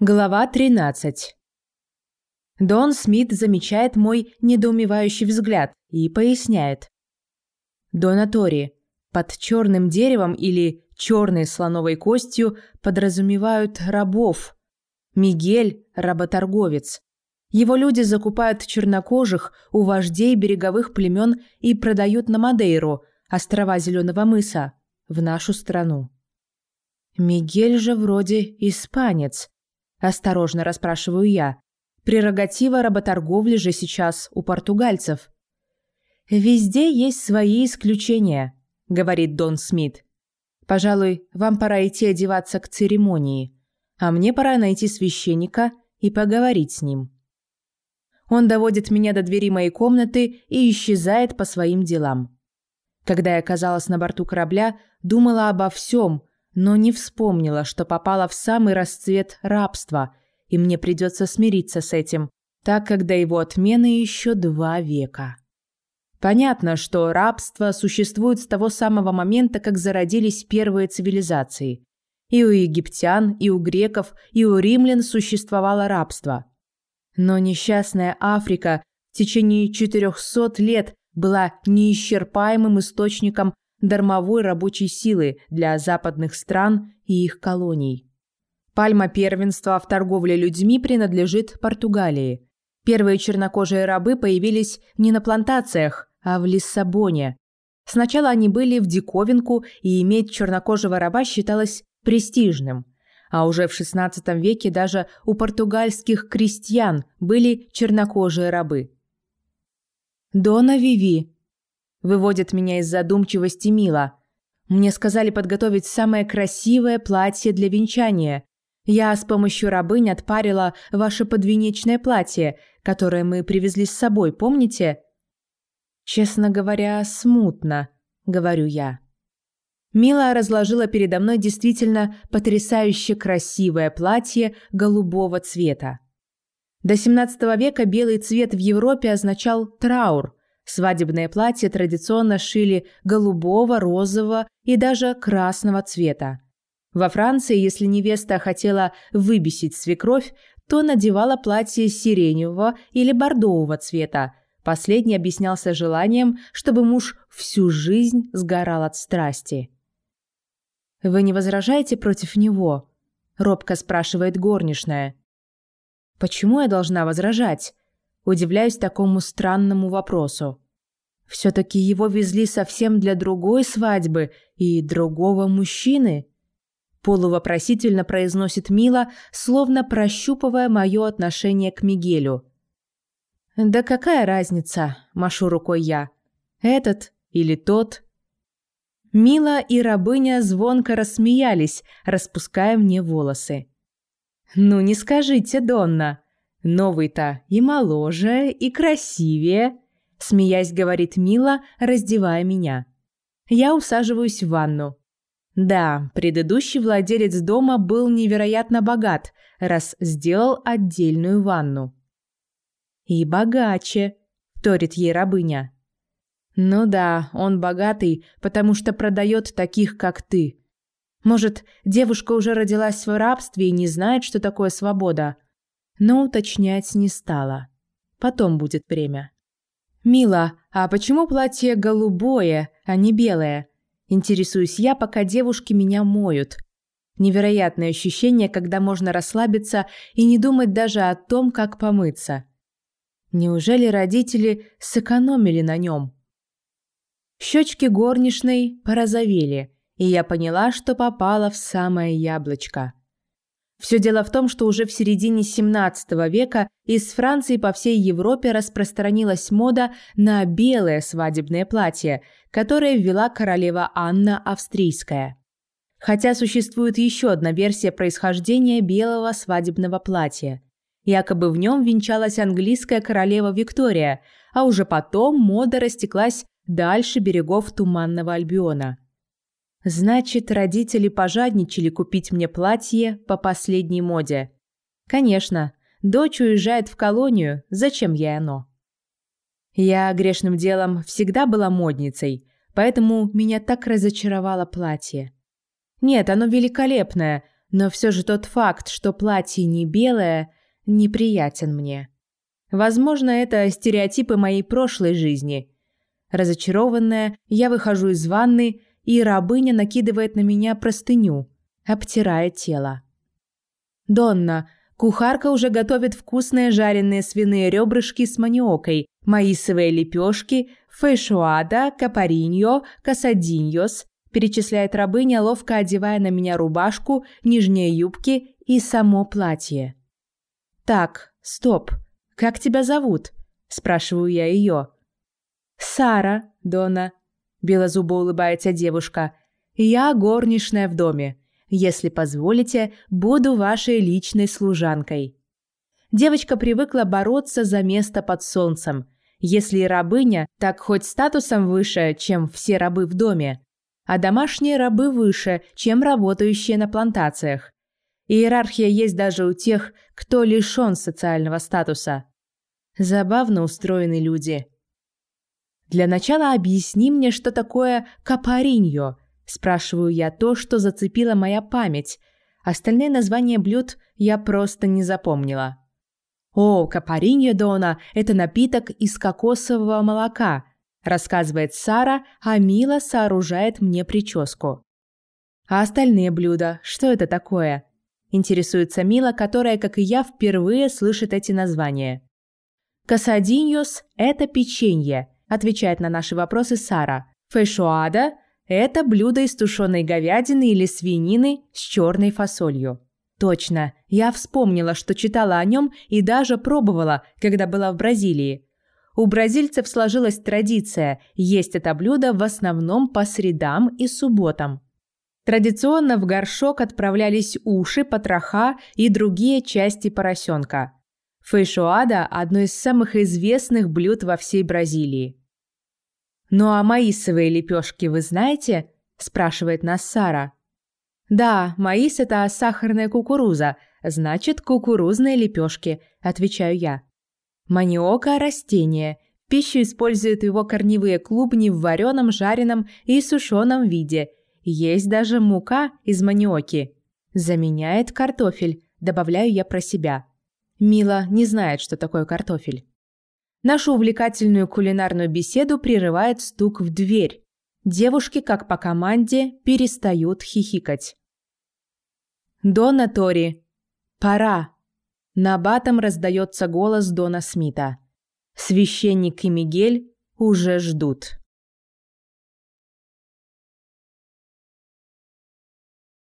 Глава 13. Дон Смит замечает мой недоумевающий взгляд и поясняет. Донатори. Под черным деревом или черной слоновой костью подразумевают рабов. Мигель – работорговец. Его люди закупают чернокожих у вождей береговых племен и продают на Мадейру, острова Зеленого мыса, в нашу страну. Мигель же вроде испанец – Осторожно расспрашиваю я. Прерогатива работорговли же сейчас у португальцев. «Везде есть свои исключения», — говорит Дон Смит. «Пожалуй, вам пора идти одеваться к церемонии, а мне пора найти священника и поговорить с ним». Он доводит меня до двери моей комнаты и исчезает по своим делам. Когда я оказалась на борту корабля, думала обо всем, но не вспомнила, что попала в самый расцвет рабства, и мне придется смириться с этим, так как до его отмены еще два века. Понятно, что рабство существует с того самого момента, как зародились первые цивилизации. И у египтян, и у греков, и у римлян существовало рабство. Но несчастная Африка в течение 400 лет была неисчерпаемым источником дармовой рабочей силы для западных стран и их колоний. Пальма первенства в торговле людьми принадлежит Португалии. Первые чернокожие рабы появились не на плантациях, а в Лиссабоне. Сначала они были в диковинку, и иметь чернокожего раба считалось престижным. А уже в XVI веке даже у португальских крестьян были чернокожие рабы. Дона Виви Выводит меня из задумчивости Мила. Мне сказали подготовить самое красивое платье для венчания. Я с помощью рабынь отпарила ваше подвенечное платье, которое мы привезли с собой, помните? Честно говоря, смутно, говорю я. Мила разложила передо мной действительно потрясающе красивое платье голубого цвета. До XVII века белый цвет в Европе означал траур, Свадебное платье традиционно шили голубого, розового и даже красного цвета. Во Франции, если невеста хотела выбесить свекровь, то надевала платье сиреневого или бордового цвета. Последний объяснялся желанием, чтобы муж всю жизнь сгорал от страсти. «Вы не возражаете против него?» – робко спрашивает горничная. «Почему я должна возражать?» Удивляюсь такому странному вопросу. Все-таки его везли совсем для другой свадьбы и другого мужчины. Полувопросительно произносит Мила, словно прощупывая мое отношение к Мигелю. «Да какая разница?» – машу рукой я. «Этот или тот?» Мила и рабыня звонко рассмеялись, распуская мне волосы. «Ну не скажите, Донна!» Новый-то и моложе, и красивее, смеясь, говорит Мила, раздевая меня. Я усаживаюсь в ванну. Да, предыдущий владелец дома был невероятно богат, раз сделал отдельную ванну. И богаче, вторит ей рабыня. Ну да, он богатый, потому что продает таких, как ты. Может, девушка уже родилась в рабстве и не знает, что такое свобода – но уточнять не стала. Потом будет время. «Мила, а почему платье голубое, а не белое?» Интересуюсь я, пока девушки меня моют. Невероятное ощущение, когда можно расслабиться и не думать даже о том, как помыться. Неужели родители сэкономили на нем? Щечки горничной порозовели, и я поняла, что попала в самое яблочко. Все дело в том, что уже в середине 17 века из Франции по всей Европе распространилась мода на белое свадебное платье, которое ввела королева Анна Австрийская. Хотя существует еще одна версия происхождения белого свадебного платья. Якобы в нем венчалась английская королева Виктория, а уже потом мода растеклась дальше берегов Туманного Альбиона – Значит, родители пожадничали купить мне платье по последней моде. Конечно, дочь уезжает в колонию, зачем ей оно? Я грешным делом всегда была модницей, поэтому меня так разочаровало платье. Нет, оно великолепное, но все же тот факт, что платье не белое, неприятен мне. Возможно, это стереотипы моей прошлой жизни. Разочарованная, я выхожу из ванны, и рабыня накидывает на меня простыню, обтирая тело. «Донна, кухарка уже готовит вкусные жареные свиные ребрышки с маниокой, маисовые лепешки, фейшуада, капариньо, касадиньос», перечисляет рабыня, ловко одевая на меня рубашку, нижние юбки и само платье. «Так, стоп. Как тебя зовут?» – спрашиваю я ее. «Сара, Дона», – белозубо улыбается девушка. «Я горничная в доме. Если позволите, буду вашей личной служанкой». Девочка привыкла бороться за место под солнцем. Если и рабыня, так хоть статусом выше, чем все рабы в доме. А домашние рабы выше, чем работающие на плантациях. Иерархия есть даже у тех, кто лишен социального статуса. Забавно устроены люди. Для начала объясни мне, что такое капариньо. Спрашиваю я то, что зацепила моя память. Остальные названия блюд я просто не запомнила. О, капариньо дона – это напиток из кокосового молока, рассказывает Сара, а Мила сооружает мне прическу. А остальные блюда, что это такое? Интересуется Мила, которая, как и я, впервые слышит эти названия. «Касадиньос – это печенье», – отвечает на наши вопросы Сара. «Фэшуада – это блюдо из тушеной говядины или свинины с черной фасолью». Точно, я вспомнила, что читала о нем и даже пробовала, когда была в Бразилии. У бразильцев сложилась традиция есть это блюдо в основном по средам и субботам. Традиционно в горшок отправлялись уши, потроха и другие части поросенка. Фейшоада – одно из самых известных блюд во всей Бразилии. «Ну а маисовые лепешки вы знаете?» – спрашивает нас Сара. «Да, маис – это сахарная кукуруза, значит, кукурузные лепешки», – отвечаю я. Маниока – растение. пищу используют его корневые клубни в вареном, жареном и сушеном виде – есть даже мука из маниоки. Заменяет картофель, добавляю я про себя. Мила не знает, что такое картофель. Нашу увлекательную кулинарную беседу прерывает стук в дверь. Девушки, как по команде, перестают хихикать. «Дона Тори, пора!» На батом раздается голос Дона Смита. Священник и Мигель уже ждут.